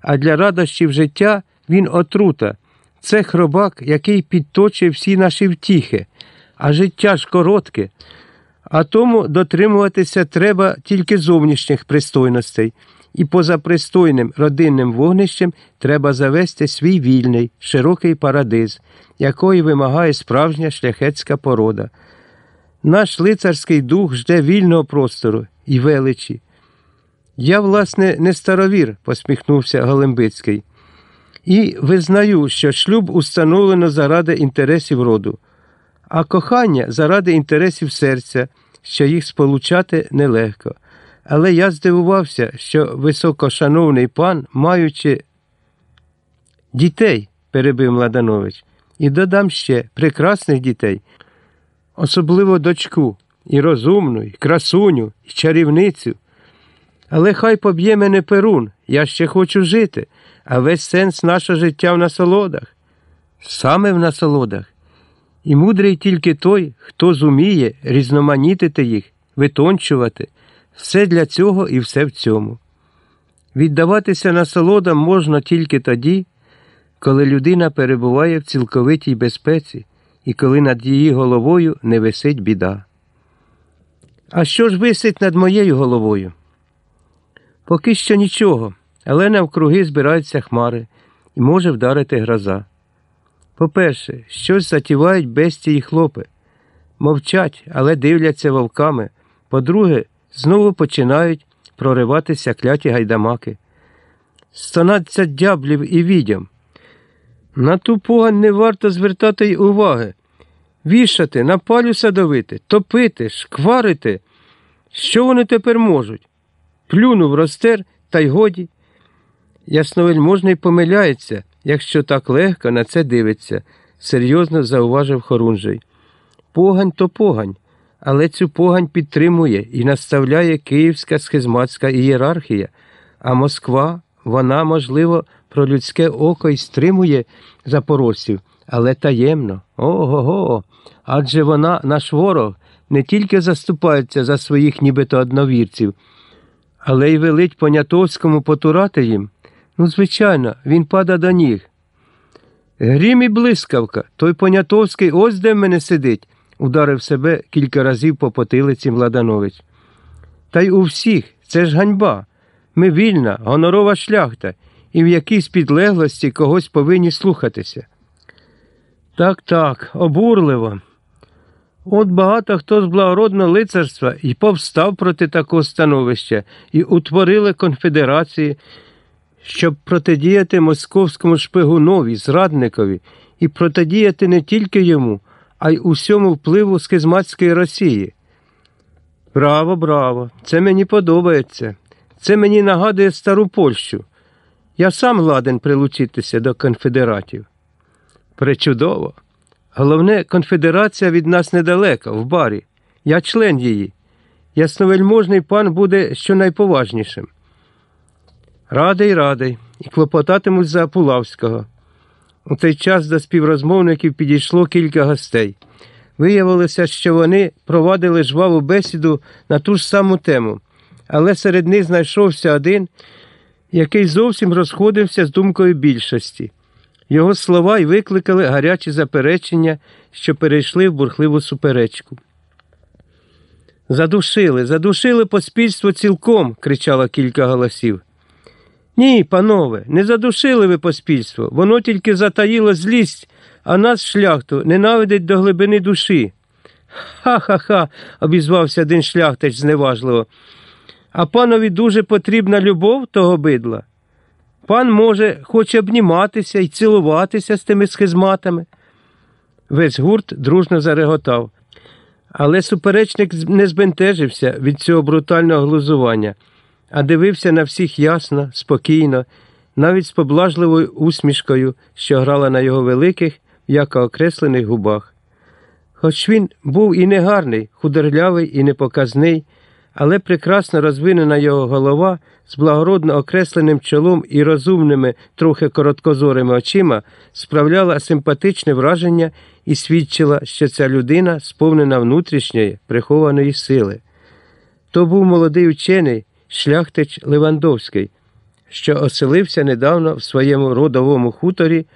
а для радощів життя він отрута. Це хробак, який підточує всі наші втіхи, а життя ж коротке. А тому дотримуватися треба тільки зовнішніх пристойностей, і поза пристойним родинним вогнищем треба завести свій вільний, широкий парадиз, якої вимагає справжня шляхетська порода. Наш лицарський дух жде вільного простору і величі. Я, власне, не старовір, посміхнувся Голембицький, і визнаю, що шлюб установлено заради інтересів роду, а кохання заради інтересів серця, що їх сполучати нелегко. Але я здивувався, що високошановний пан, маючи дітей, перебив Младанович, і додам ще прекрасних дітей, особливо дочку, і розумну, і красуню, і чарівницю. Але хай поб'є мене перун, я ще хочу жити, а весь сенс нашого життя в насолодах, саме в насолодах. І мудрий тільки той, хто зуміє різноманітити їх, витончувати, все для цього і все в цьому. Віддаватися насолодам можна тільки тоді, коли людина перебуває в цілковитій безпеці і коли над її головою не висить біда. А що ж висить над моєю головою? Поки що нічого, але навкруги збираються хмари і може вдарити гроза. По-перше, щось затівають бестії й хлопи, мовчать, але дивляться вовками. По-друге, знову починають прориватися кляті гайдамаки. Стонаться дяблів і відьом. На ту погань не варто звертати й уваги. Вішати, на палю садовити, топити, шкварити. Що вони тепер можуть? Плюнув розтер, та й годі. Ясновельможний помиляється, якщо так легко на це дивиться, серйозно зауважив Хорунжий. Погань то погань, але цю погань підтримує і наставляє київська схизматська ієрархія, а Москва, вона, можливо, про людське око й стримує запорожців, але таємно. Ого. го Адже вона, наш ворог, не тільки заступається за своїх нібито одновірців, але й велить Понятовському потурати їм. Ну, звичайно, він пада до ніг. Грім і блискавка, той Понятовський ось де в мене сидить, ударив себе кілька разів по потилиці Младанович. Та й у всіх це ж ганьба. Ми вільна, гонорова шляхта, і в якійсь підлеглості когось повинні слухатися. Так, так, обурливо. От багато хто з благородного лицарства і повстав проти такого становища і утворили конфедерації, щоб протидіяти московському шпигунові, зрадникові, і протидіяти не тільки йому, а й усьому впливу схизматської Росії. Браво, браво! Це мені подобається. Це мені нагадує стару Польщу. Я сам ладен прилучитися до конфедератів. Пречудово! Головне, конфедерація від нас недалека, в барі. Я член її. Ясновельможний пан буде щонайповажнішим. Радий, радий, і клопотатимуть за Пулавського. У цей час до співрозмовників підійшло кілька гостей. Виявилося, що вони провадили жваву бесіду на ту ж саму тему, але серед них знайшовся один, який зовсім розходився з думкою більшості. Його слова й викликали гарячі заперечення, що перейшли в бурхливу суперечку. Задушили, задушили поспільство цілком, кричало кілька голосів. Ні, панове, не задушили ви поспільство, воно тільки затаїло злість, а нас, шляхту, ненавидить до глибини душі. Ха-ха-ха, обізвався один шляхтич зневажливо. А панові дуже потрібна любов того бидла. Пан може хоче обніматися і цілуватися з тими схизматами. Весь гурт дружно зареготав. Але суперечник не збентежився від цього брутального глузування, а дивився на всіх ясно, спокійно, навіть з поблажливою усмішкою, що грала на його великих, яко окреслених губах. Хоч він був і негарний, худорлявий і непоказний, але прекрасно розвинена його голова з благородно окресленим чолом і розумними, трохи короткозорими очима справляла симпатичне враження і свідчила, що ця людина сповнена внутрішньої прихованої сили. То був молодий учений, шляхтич Левандовський, що оселився недавно в своєму родовому хуторі